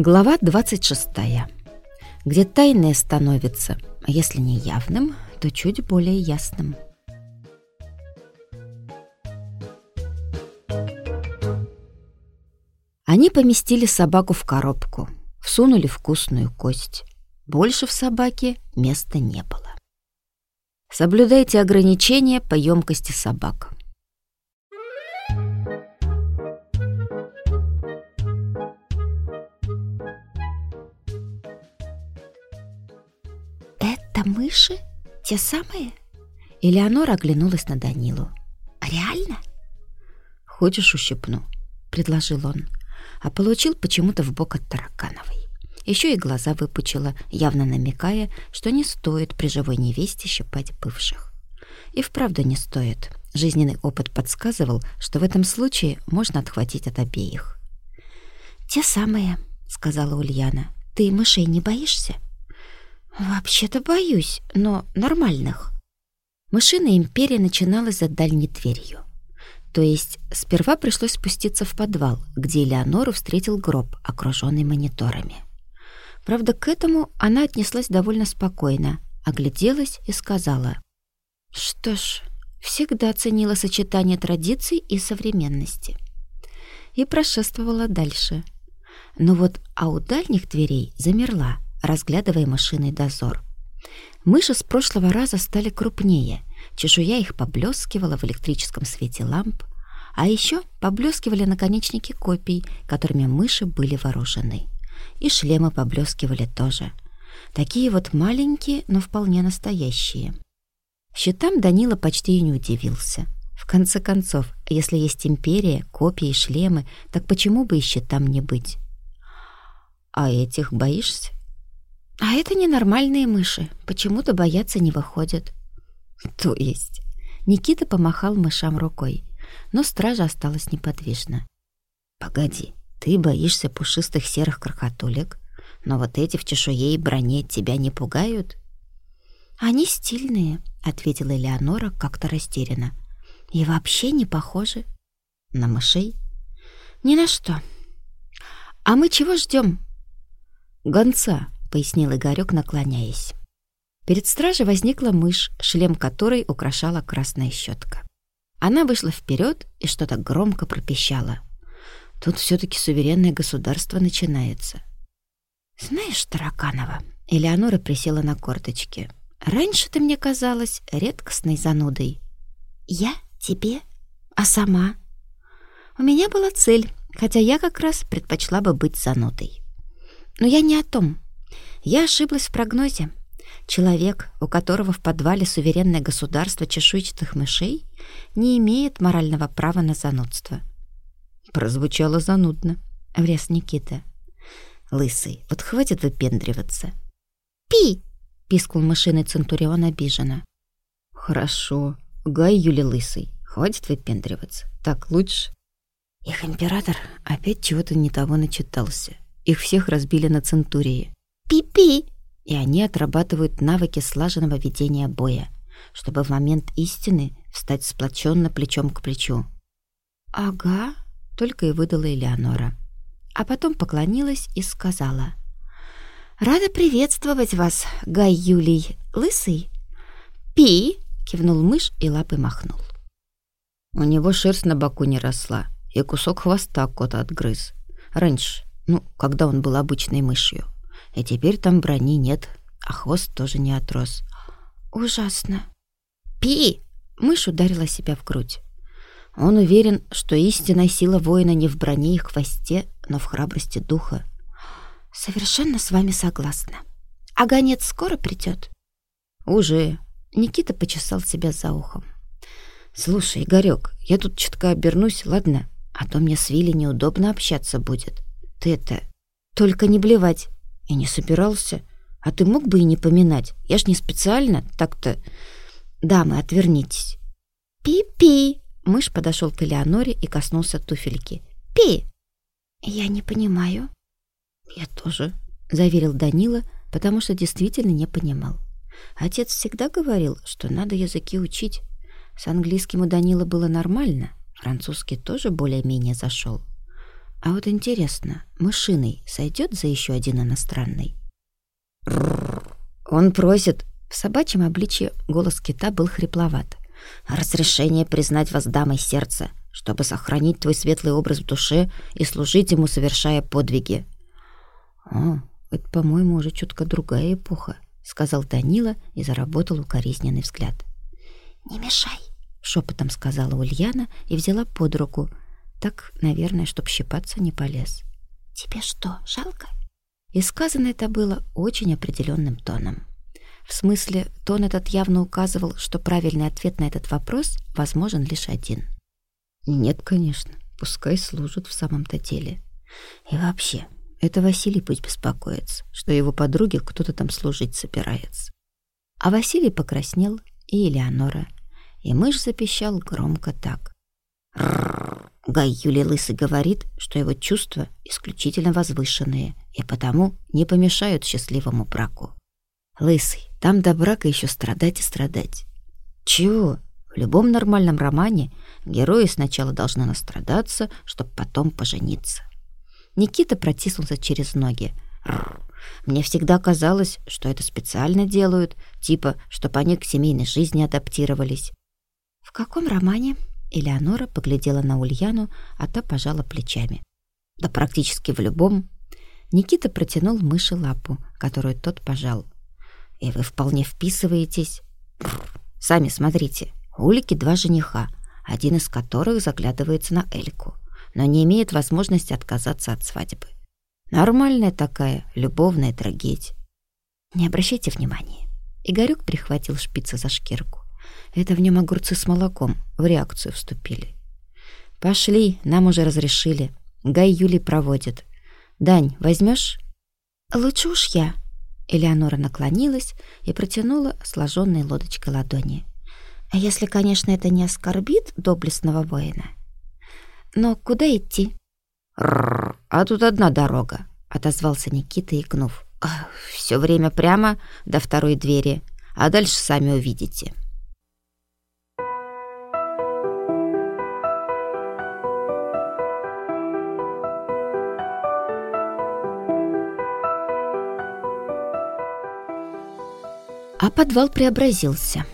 Глава 26. Где тайное становится, а если не явным, то чуть более ясным. Они поместили собаку в коробку, всунули вкусную кость. Больше в собаке места не было. Соблюдайте ограничения по емкости собак. Мыши? Те самые?» Элеонора оглянулась на Данилу. «Реально?» «Хочешь, ущипну?» — предложил он, а получил почему-то в бок от Таракановой. Еще и глаза выпучила, явно намекая, что не стоит при живой невесте щипать бывших. И вправду не стоит. Жизненный опыт подсказывал, что в этом случае можно отхватить от обеих. «Те самые», — сказала Ульяна. «Ты мышей не боишься?» «Вообще-то боюсь, но нормальных». Мышиная империя начиналась за дальней дверью. То есть сперва пришлось спуститься в подвал, где Элеонору встретил гроб, окруженный мониторами. Правда, к этому она отнеслась довольно спокойно, огляделась и сказала. «Что ж, всегда ценила сочетание традиций и современности». И прошествовала дальше. Но вот а у дальних дверей замерла, разглядывая машинный дозор. Мыши с прошлого раза стали крупнее, чешуя их поблескивала в электрическом свете ламп, а еще поблескивали наконечники копий, которыми мыши были вооружены. И шлемы поблескивали тоже. Такие вот маленькие, но вполне настоящие. Щитам Данила почти и не удивился. В конце концов, если есть империя, копии, шлемы, так почему бы и щитам не быть? А этих боишься? А это ненормальные мыши, почему-то бояться не выходят. То есть? Никита помахал мышам рукой, но стража осталась неподвижна. Погоди, ты боишься пушистых серых крохотулек, но вот эти в чешуе и броне тебя не пугают? Они стильные, ответила Элеонора как-то растерянно. И вообще не похожи на мышей. Ни на что. А мы чего ждем? Гонца, — пояснил Игорёк, наклоняясь. Перед стражей возникла мышь, шлем которой украшала красная щетка. Она вышла вперед и что-то громко пропищала. Тут все таки суверенное государство начинается. «Знаешь, Тараканова...» Элеонора присела на корточки. «Раньше ты мне казалась редкостной занудой». «Я? Тебе? А сама?» «У меня была цель, хотя я как раз предпочла бы быть занудой». «Но я не о том. Я ошиблась в прогнозе. Человек, у которого в подвале суверенное государство чешуйчатых мышей, не имеет морального права на занудство. Прозвучало занудно. Влез Никита. Лысый, вот хватит выпендриваться. Пи! Пискнул мышиный Центурион обиженно. Хорошо. Гай Юли Лысый, хватит выпендриваться. Так лучше. Их император опять чего-то не того начитался. Их всех разбили на Центурии. Пи-пи!» И они отрабатывают навыки слаженного ведения боя, чтобы в момент истины встать сплоченно плечом к плечу. «Ага», — только и выдала Элеонора. А потом поклонилась и сказала. «Рада приветствовать вас, Гай Юлий, лысый». «Пи!» — кивнул мышь и лапой махнул. У него шерсть на боку не росла, и кусок хвоста кот отгрыз. Раньше, ну, когда он был обычной мышью. И теперь там брони нет, а хвост тоже не отрос. Ужасно. Пи! Мышь ударила себя в грудь. Он уверен, что истинная сила воина не в броне и хвосте, но в храбрости духа. Совершенно с вами согласна. А гонец скоро придет? Уже. Никита почесал себя за ухом. Слушай, Игорек, я тут чутка обернусь, ладно? А то мне с Вилли неудобно общаться будет. Ты это... Только не блевать. И не собирался. А ты мог бы и не поминать. Я ж не специально, так-то... Дамы, отвернитесь. Пи-пи. Мышь подошел к Элеоноре и коснулся туфельки. Пи. Я не понимаю. Я тоже, заверил Данила, потому что действительно не понимал. Отец всегда говорил, что надо языки учить. С английским у Данила было нормально, французский тоже более-менее зашел. А вот интересно, мышиный сойдет за еще один иностранный? Он просит... В собачьем обличье голос кита был хрипловат. «Разрешение признать вас дамой сердца, чтобы сохранить твой светлый образ в душе и служить ему, совершая подвиги». «А, это, по-моему, уже чутка другая эпоха», — сказал Данила и заработал укоризненный взгляд. «Не мешай», — шепотом сказала Ульяна и взяла под руку. Так, наверное, чтоб щипаться не полез. «Тебе что, жалко?» И сказано это было очень определенным тоном. В смысле, тон этот явно указывал, что правильный ответ на этот вопрос возможен лишь один. Нет, конечно, пускай служат в самом-то деле. И вообще, это Василий пусть беспокоится, что его подруге кто-то там служить собирается. А Василий покраснел, и Элеонора. И мышь запищал громко так. Гай Юлий Лысый говорит, что его чувства исключительно возвышенные и потому не помешают счастливому браку. Лысый, там до брака еще страдать и страдать. Чего? В любом нормальном романе герои сначала должны настрадаться, чтобы потом пожениться. Никита протиснулся через ноги. Мне всегда казалось, что это специально делают, типа, чтобы они к семейной жизни адаптировались. В каком романе? Элеонора поглядела на Ульяну, а та пожала плечами. Да практически в любом. Никита протянул мыши лапу, которую тот пожал. И вы вполне вписываетесь. Сами смотрите, у Улики два жениха, один из которых заглядывается на Эльку, но не имеет возможности отказаться от свадьбы. Нормальная такая любовная трагедия. Не обращайте внимания. Игорёк прихватил шпица за шкирку. Это в нем огурцы с молоком в реакцию вступили. Пошли, нам уже разрешили. Гай Юли проводит. Дань, возьмешь? Лучше уж я. Элеонора наклонилась и протянула сложенной лодочкой ладони. А если, конечно, это не оскорбит доблестного воина. Но куда идти? а тут одна дорога, отозвался Никита, икнув. Все время прямо до второй двери, а дальше сами увидите. А подвал преобразился.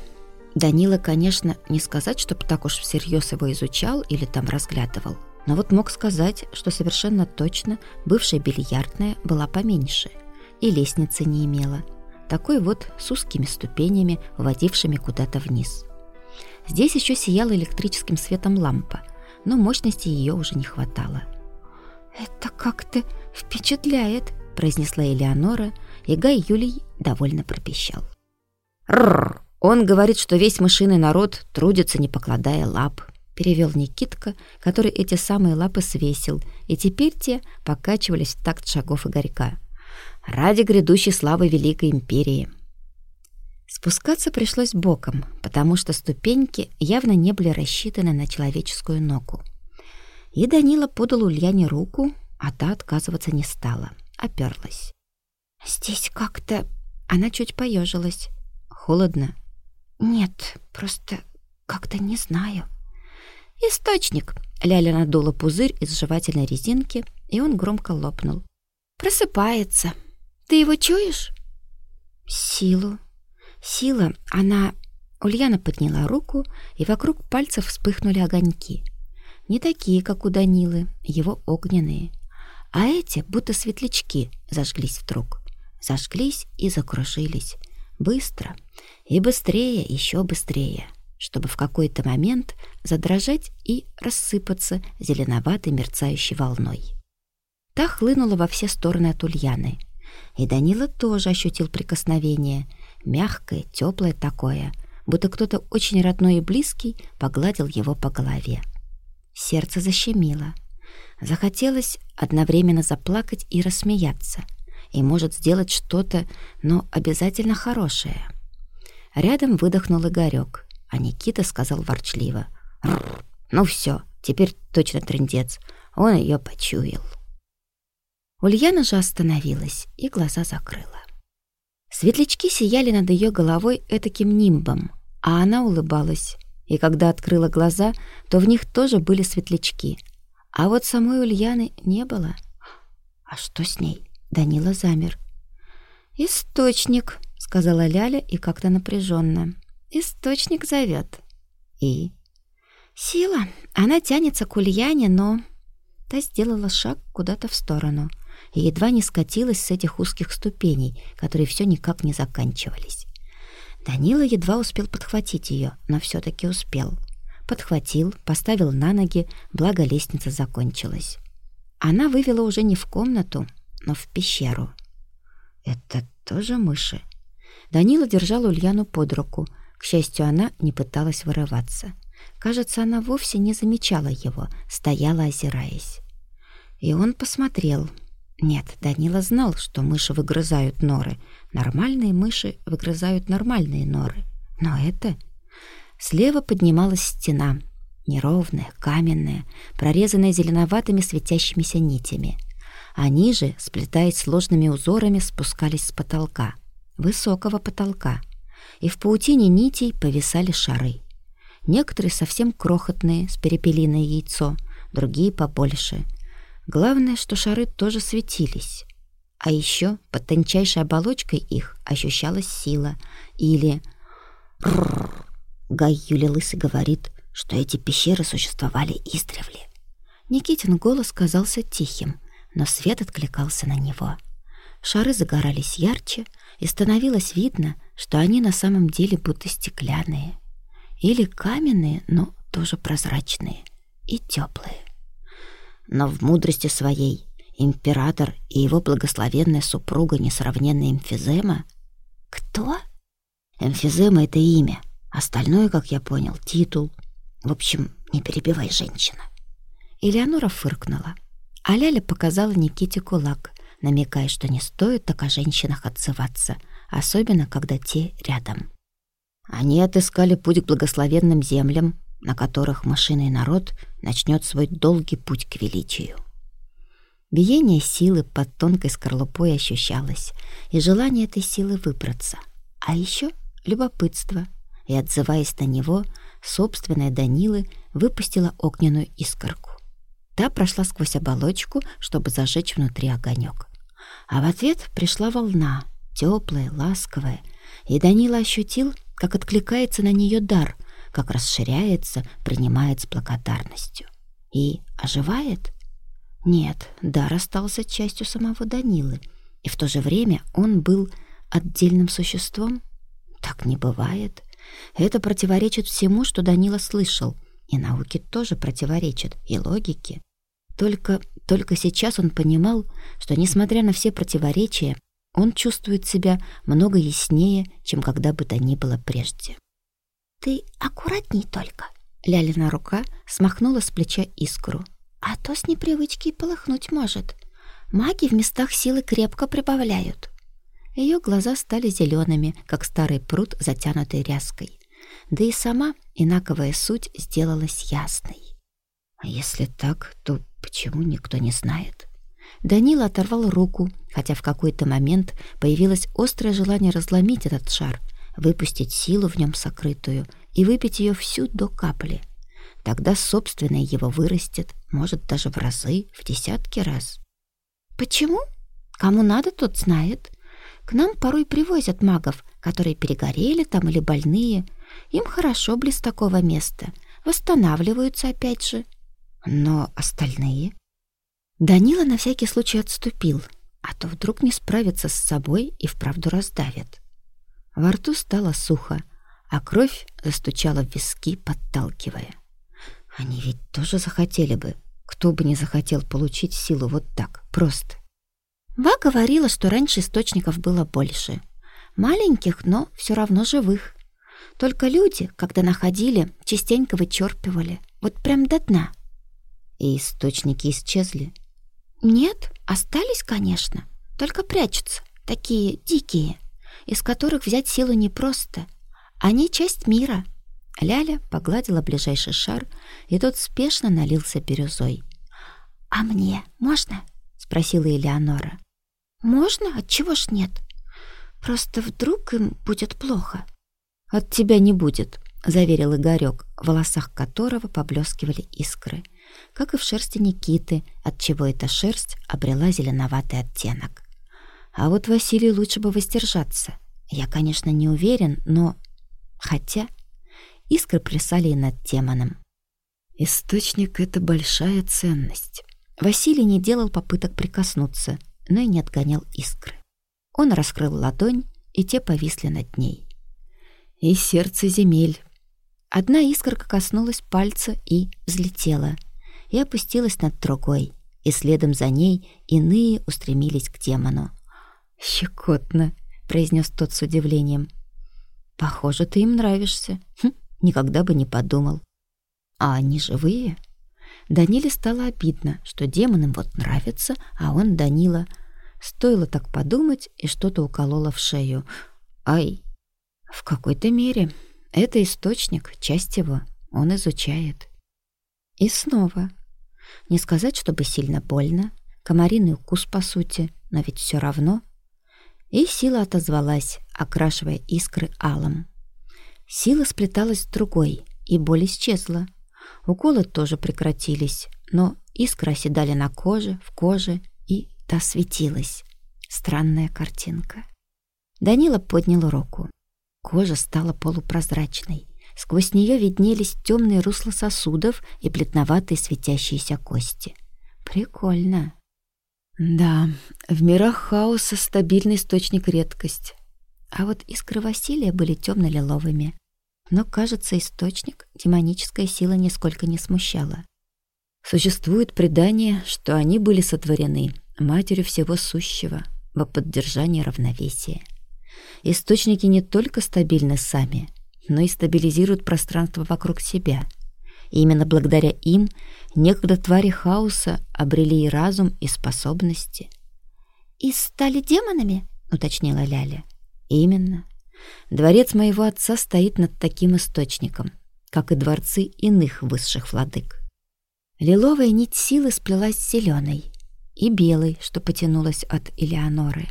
Данила, конечно, не сказать, чтобы так уж всерьез его изучал или там разглядывал, но вот мог сказать, что совершенно точно бывшая бильярдная была поменьше и лестницы не имела, такой вот с узкими ступенями, вводившими куда-то вниз. Здесь еще сияла электрическим светом лампа, но мощности ее уже не хватало. «Это как-то впечатляет», — произнесла Элеонора, и Гай Юлий довольно пропищал. Рр, он говорит, что весь мышиный народ трудится, не покладая лап. Перевел Никитка, который эти самые лапы свесил, и теперь те покачивались в такт шагов Игорька. Ради грядущей славы Великой Империи. Спускаться пришлось боком, потому что ступеньки явно не были рассчитаны на человеческую ногу. И Данила подал Ульяне руку, а та отказываться не стала, оперлась. «Здесь как-то...» Она чуть поежилась. Холодно? Нет, просто как-то не знаю. Источник. Ляля надула пузырь из жевательной резинки, и он громко лопнул. Просыпается. Ты его чуешь? Силу. Сила, она... Ульяна подняла руку, и вокруг пальцев вспыхнули огоньки. Не такие, как у Данилы, его огненные. А эти, будто светлячки, зажглись вдруг. Зажглись и закружились. Быстро, и быстрее, еще быстрее, чтобы в какой-то момент задрожать и рассыпаться зеленоватой мерцающей волной. Та хлынула во все стороны от Ульяны. И Данила тоже ощутил прикосновение, мягкое, теплое такое, будто кто-то очень родной и близкий погладил его по голове. Сердце защемило. Захотелось одновременно заплакать и рассмеяться, и может сделать что-то, но обязательно хорошее. Рядом выдохнул Игорек, а Никита сказал ворчливо. «Ну все, теперь точно трындец. Он ее почуял». Ульяна же остановилась и глаза закрыла. Светлячки сияли над ее головой этаким нимбом, а она улыбалась. И когда открыла глаза, то в них тоже были светлячки. А вот самой Ульяны не было. А что с ней? Данила замер. «Источник», — сказала Ляля и как-то напряженно. «Источник зовет». «И?» «Сила. Она тянется к Ульяне, но...» Та сделала шаг куда-то в сторону и едва не скатилась с этих узких ступеней, которые все никак не заканчивались. Данила едва успел подхватить ее, но все-таки успел. Подхватил, поставил на ноги, благо лестница закончилась. Она вывела уже не в комнату, но в пещеру. Это тоже мыши. Данила держал Ульяну под руку. К счастью, она не пыталась вырываться. Кажется, она вовсе не замечала его, стояла, озираясь. И он посмотрел. Нет, Данила знал, что мыши выгрызают норы. Нормальные мыши выгрызают нормальные норы. Но это... Слева поднималась стена, неровная, каменная, прорезанная зеленоватыми светящимися нитями. Они же, сплетаясь сложными узорами, спускались с потолка, высокого потолка, и в паутине нитей повисали шары. Некоторые совсем крохотные, с перепелиное яйцо, другие побольше. Главное, что шары тоже светились. А еще под тончайшей оболочкой их ощущалась сила или... Гай Лысый говорит, что эти пещеры существовали издревле. Никитин голос казался тихим, но свет откликался на него. Шары загорались ярче, и становилось видно, что они на самом деле будто стеклянные. Или каменные, но тоже прозрачные и теплые. Но в мудрости своей император и его благословенная супруга несравненная Эмфизема... Кто? Эмфизема — это имя. Остальное, как я понял, титул — в общем, не перебивай, женщина. Элеонора фыркнула, а Ляля показала Никите кулак, намекая, что не стоит так о женщинах отзываться, особенно когда те рядом. Они отыскали путь к благословенным землям, на которых машина и народ начнет свой долгий путь к величию. Биение силы под тонкой скорлупой ощущалось, и желание этой силы выбраться, а еще любопытство, и, отзываясь на него, собственная Данилы выпустила огненную искорку. Та прошла сквозь оболочку, чтобы зажечь внутри огонек. А в ответ пришла волна, теплая, ласковая, и Данила ощутил, как откликается на нее дар, как расширяется, принимает с благодарностью. И оживает? Нет, дар остался частью самого Данилы, и в то же время он был отдельным существом. Так не бывает. Это противоречит всему, что Данила слышал, и науке тоже противоречит, и логике. Только, только сейчас он понимал, что, несмотря на все противоречия, он чувствует себя много яснее, чем когда бы то ни было прежде. «Ты аккуратней только!» Лялина рука смахнула с плеча искру. «А то с непривычки полыхнуть может. Маги в местах силы крепко прибавляют». Ее глаза стали зелеными, как старый пруд, затянутый ряской. Да и сама инаковая суть сделалась ясной. А если так, то почему никто не знает? Данила оторвал руку, хотя в какой-то момент появилось острое желание разломить этот шар, выпустить силу в нем сокрытую и выпить ее всю до капли. Тогда собственное его вырастет, может, даже в разы, в десятки раз. Почему? Кому надо, тот знает. К нам порой привозят магов, которые перегорели там или больные. Им хорошо близ такого места. Восстанавливаются опять же. Но остальные... Данила на всякий случай отступил, а то вдруг не справится с собой и вправду раздавит. Во рту стало сухо, а кровь застучала в виски, подталкивая. Они ведь тоже захотели бы. Кто бы не захотел получить силу вот так, просто. Ва говорила, что раньше источников было больше. Маленьких, но все равно живых. Только люди, когда находили, частенько вычерпывали. Вот прям до дна. И источники исчезли? Нет, остались, конечно. Только прячутся. Такие дикие, из которых взять силу непросто. Они часть мира. Ляля погладила ближайший шар, и тот спешно налился бирюзой. «А мне можно?» — спросила Элеонора. «Можно? Отчего ж нет? Просто вдруг им будет плохо». «От тебя не будет», — заверил Игорек, в волосах которого поблескивали искры. как и в шерсти Никиты, отчего эта шерсть обрела зеленоватый оттенок. А вот Василий лучше бы воздержаться. Я, конечно, не уверен, но... Хотя искры плясали и над демоном. Источник — это большая ценность. Василий не делал попыток прикоснуться, но и не отгонял искры. Он раскрыл ладонь, и те повисли над ней. И сердце земель. Одна искорка коснулась пальца и взлетела, и опустилась над другой, и следом за ней иные устремились к демону. «Щекотно», — произнес тот с удивлением. «Похоже, ты им нравишься. Хм, никогда бы не подумал». «А они живые?» Даниле стало обидно, что демон им вот нравится, а он Данила. Стоило так подумать, и что-то укололо в шею. «Ай!» «В какой-то мере. Это источник, часть его. Он изучает». И снова. Не сказать, чтобы сильно больно. Комариный укус, по сути, но ведь все равно — и сила отозвалась, окрашивая искры алым. Сила сплеталась с другой, и боль исчезла. Уколы тоже прекратились, но искры оседали на коже, в коже, и та светилась. Странная картинка. Данила поднял руку. Кожа стала полупрозрачной. Сквозь нее виднелись темные русла сосудов и плетноватые светящиеся кости. Прикольно. Да, в мирах хаоса стабильный источник редкость. А вот искры Василия были темно-лиловыми. Но, кажется, источник демоническая сила нисколько не смущала. Существует предание, что они были сотворены матерью всего сущего во поддержании равновесия. Источники не только стабильны сами, но и стабилизируют пространство вокруг себя — и именно благодаря им некогда твари хаоса обрели и разум, и способности. «И стали демонами?» — уточнила Ляля. «Именно. Дворец моего отца стоит над таким источником, как и дворцы иных высших владык. Лиловая нить силы сплелась с зеленой и белой, что потянулась от Элеоноры,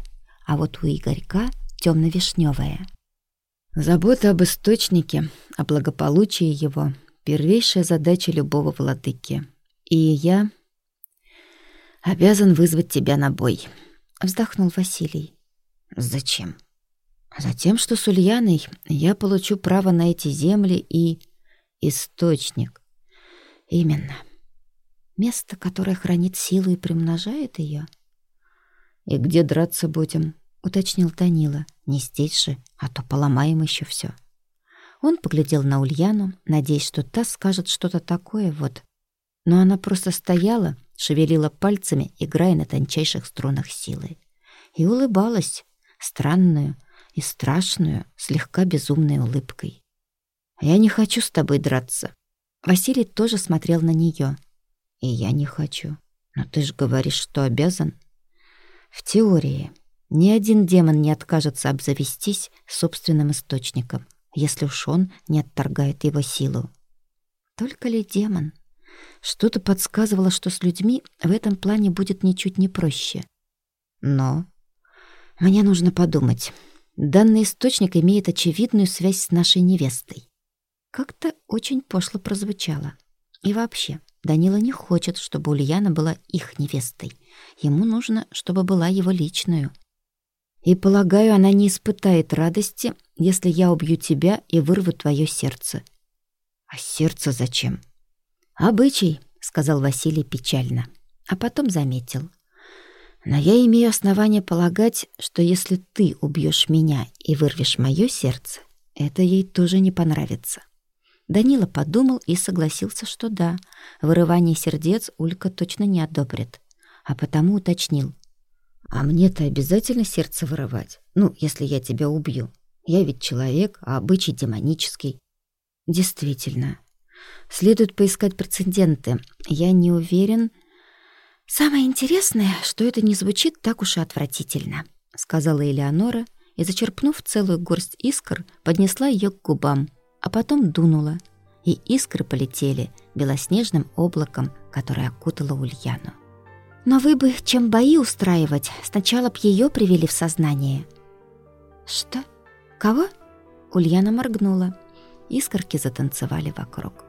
а вот у Игорька темно-вишневая. Забота об источнике, о благополучии его первейшая задача любого владыки. И я обязан вызвать тебя на бой», — вздохнул Василий. «Зачем?» «Затем, что с Ульяной я получу право на эти земли и источник. Именно. Место, которое хранит силу и примножает ее. «И где драться будем?» — уточнил Танила. «Не здесь же, а то поломаем еще все. Он поглядел на Ульяну, надеясь, что та скажет что-то такое вот. Но она просто стояла, шевелила пальцами, играя на тончайших струнах силы. И улыбалась, странную и страшную, слегка безумной улыбкой. «Я не хочу с тобой драться». Василий тоже смотрел на нее. «И я не хочу. Но ты же говоришь, что обязан». «В теории. Ни один демон не откажется обзавестись собственным источником, если уж он не отторгает его силу. Только ли демон? Что-то подсказывало, что с людьми в этом плане будет ничуть не проще. Но мне нужно подумать. Данный источник имеет очевидную связь с нашей невестой. Как-то очень пошло прозвучало. И вообще, Данила не хочет, чтобы Ульяна была их невестой. Ему нужно, чтобы была его личную. И, полагаю, она не испытает радости, если я убью тебя и вырву твое сердце. А сердце зачем? Обычай, сказал Василий печально, а потом заметил. Но я имею основание полагать, что если ты убьешь меня и вырвешь мое сердце, это ей тоже не понравится. Данила подумал и согласился, что да, вырывание сердец Улька точно не одобрит, а потому уточнил. А мне-то обязательно сердце вырывать. Ну, если я тебя убью. Я ведь человек, а обычай демонический. Действительно. Следует поискать прецеденты. Я не уверен... Самое интересное, что это не звучит так уж и отвратительно, сказала Элеонора и, зачерпнув целую горсть искр, поднесла ее к губам, а потом дунула, и искры полетели белоснежным облаком, которое окутало Ульяну. Но вы бы, чем бои устраивать, сначала б ее привели в сознание. Что? Кого? Ульяна моргнула. Искорки затанцевали вокруг.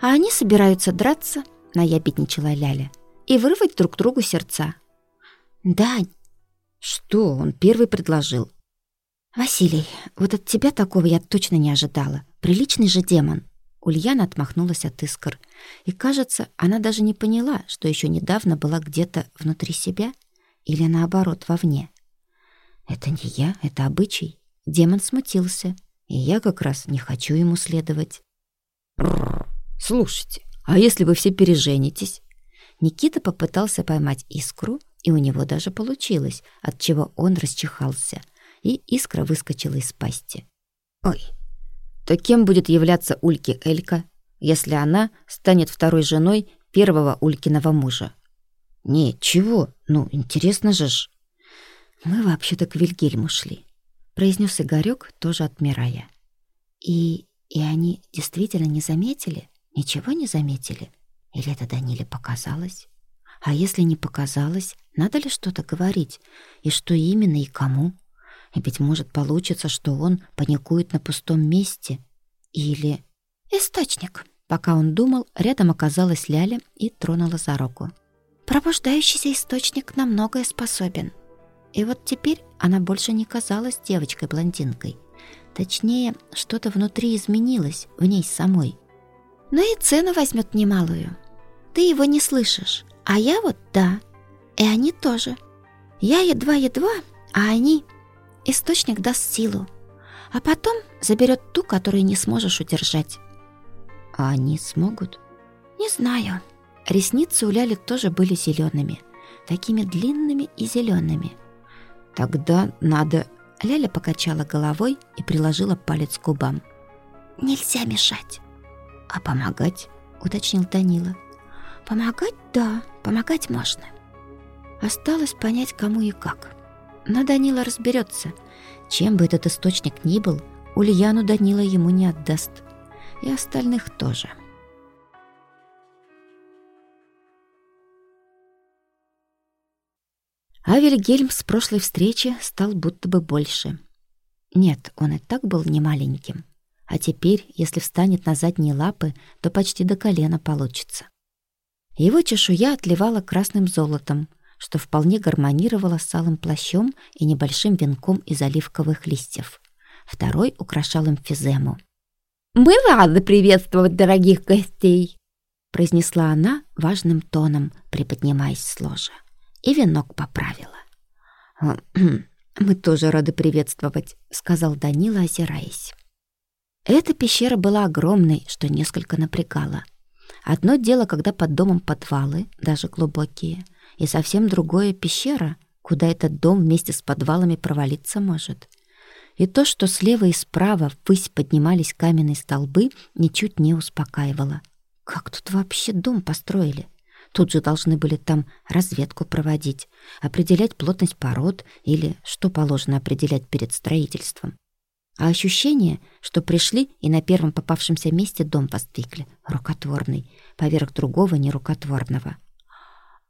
А они собираются драться. наябедничала Ляля, и вырвать друг другу сердца. «Дань!» «Что он первый предложил?» «Василий, вот от тебя такого я точно не ожидала. Приличный же демон». Ульяна отмахнулась от искр, и, кажется, она даже не поняла, что еще недавно была где-то внутри себя или, наоборот, вовне. «Это не я, это обычай». Демон смутился, и я как раз не хочу ему следовать. «Слушайте, а если вы все переженитесь?» Никита попытался поймать искру, и у него даже получилось, от чего он расчихался, и искра выскочила из пасти. «Ой, то кем будет являться Ульки Элька, если она станет второй женой первого Улькиного мужа?» «Не, чего? Ну, интересно же ж!» «Мы вообще-то к Вильгельму шли», — произнес Игорёк, тоже отмирая. «И... и они действительно не заметили?» Ничего не заметили? Или это Даниле показалось? А если не показалось, надо ли что-то говорить? И что именно и кому? И ведь может получиться, что он паникует на пустом месте. Или... Источник. Пока он думал, рядом оказалась Ляля и тронула за руку. Пробуждающийся источник на многое способен. И вот теперь она больше не казалась девочкой-блондинкой. Точнее, что-то внутри изменилось в ней самой но и цену возьмет немалую. Ты его не слышишь, а я вот да, и они тоже. Я едва-едва, а они... Источник даст силу, а потом заберет ту, которую не сможешь удержать. А они смогут? Не знаю. Ресницы у Ляли тоже были зелеными, такими длинными и зелеными. Тогда надо... Ляля покачала головой и приложила палец к губам. Нельзя мешать. «А помогать?» — уточнил Данила. «Помогать, да, помогать можно. Осталось понять, кому и как. Но Данила разберется. Чем бы этот источник ни был, Ульяну Данила ему не отдаст. И остальных тоже». А Вильгельм с прошлой встречи стал будто бы больше. Нет, он и так был не маленьким а теперь, если встанет на задние лапы, то почти до колена получится. Его чешуя отливала красным золотом, что вполне гармонировало с алым плащом и небольшим венком из оливковых листьев. Второй украшал эмфизему. «Мы рады приветствовать дорогих гостей!» произнесла она важным тоном, приподнимаясь с ложа. И венок поправила. «Мы тоже рады приветствовать», — сказал Данила, озираясь. Эта пещера была огромной, что несколько напрягало. Одно дело, когда под домом подвалы, даже глубокие, и совсем другое пещера, куда этот дом вместе с подвалами провалиться может. И то, что слева и справа ввысь поднимались каменные столбы, ничуть не успокаивало. Как тут вообще дом построили? Тут же должны были там разведку проводить, определять плотность пород или что положено определять перед строительством. А ощущение, что пришли и на первом попавшемся месте дом воздвигли, рукотворный, поверх другого нерукотворного.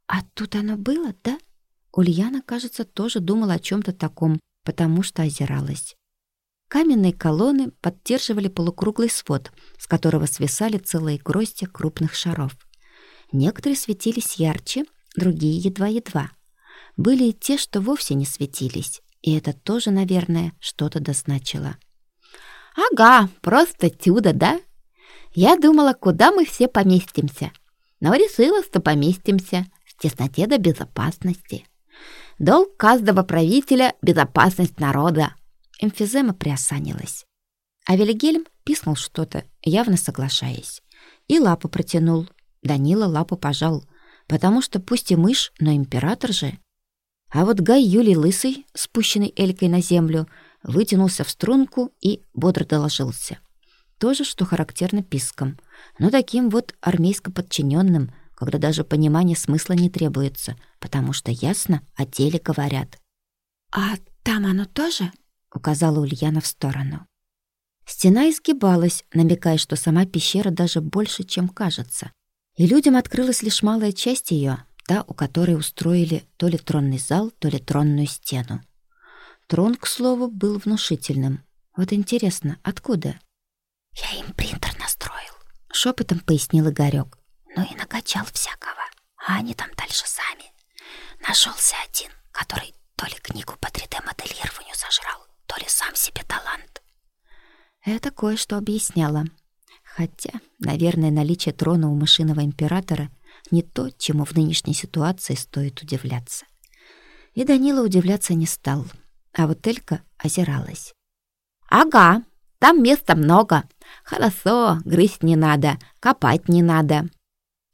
А тут оно было, да? Ульяна, кажется, тоже думала о чем то таком, потому что озиралась. Каменные колонны поддерживали полукруглый свод, с которого свисали целые грозди крупных шаров. Некоторые светились ярче, другие едва-едва. Были и те, что вовсе не светились, и это тоже, наверное, что-то дозначило. «Ага, просто чудо, да? Я думала, куда мы все поместимся. Но решила, что поместимся тесноте до безопасности. Долг каждого правителя — безопасность народа». Эмфизема приосанилась. А Вильгельм писнул что-то, явно соглашаясь. И лапу протянул. Данила лапу пожал, потому что пусть и мышь, но император же. А вот Гай Юлий Лысый, спущенный Элькой на землю, вытянулся в струнку и бодро доложился. То же, что характерно писком, но таким вот армейско подчиненным, когда даже понимание смысла не требуется, потому что ясно о деле говорят. «А там оно тоже?» — указала Ульяна в сторону. Стена изгибалась, намекая, что сама пещера даже больше, чем кажется. И людям открылась лишь малая часть ее, та, у которой устроили то ли тронный зал, то ли тронную стену. Трон, к слову, был внушительным. Вот интересно, откуда? «Я им принтер настроил», — шепотом пояснил Игорёк. Ну и накачал всякого. А они там дальше сами. Нашелся один, который то ли книгу по 3D-моделированию сожрал, то ли сам себе талант. Это кое-что объясняло. Хотя, наверное, наличие трона у мышиного императора не то, чему в нынешней ситуации стоит удивляться. И Данила удивляться не стал, а вот Элька озиралась. «Ага, там места много. Хорошо, грызть не надо, копать не надо».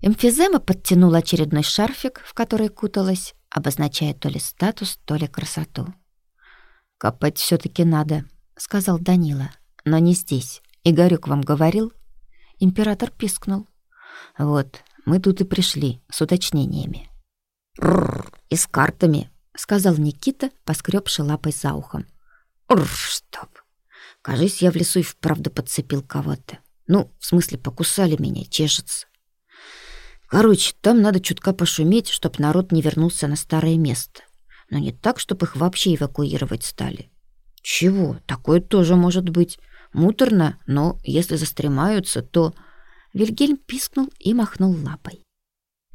Эмфизема подтянула очередной шарфик, в который куталась, обозначая то ли статус, то ли красоту. «Копать все таки надо», — сказал Данила. «Но не здесь. Игорёк вам говорил?» Император пискнул. «Вот, мы тут и пришли с уточнениями». «Рррр, и с картами», — сказал Никита, поскребши лапой за ухом. «Рррр, стоп. Кажись, я в лесу и вправду подцепил кого-то. Ну, в смысле, покусали меня, чешется. Короче, там надо чутка пошуметь, чтоб народ не вернулся на старое место. Но не так, чтобы их вообще эвакуировать стали. Чего? Такое тоже может быть. Муторно, но если застремаются, то... Вильгельм пискнул и махнул лапой.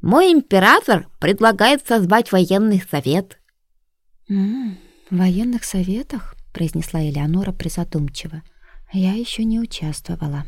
«Мой император предлагает созвать военный совет». «М -м, «В военных советах?» — произнесла Элеонора призадумчиво. «Я еще не участвовала».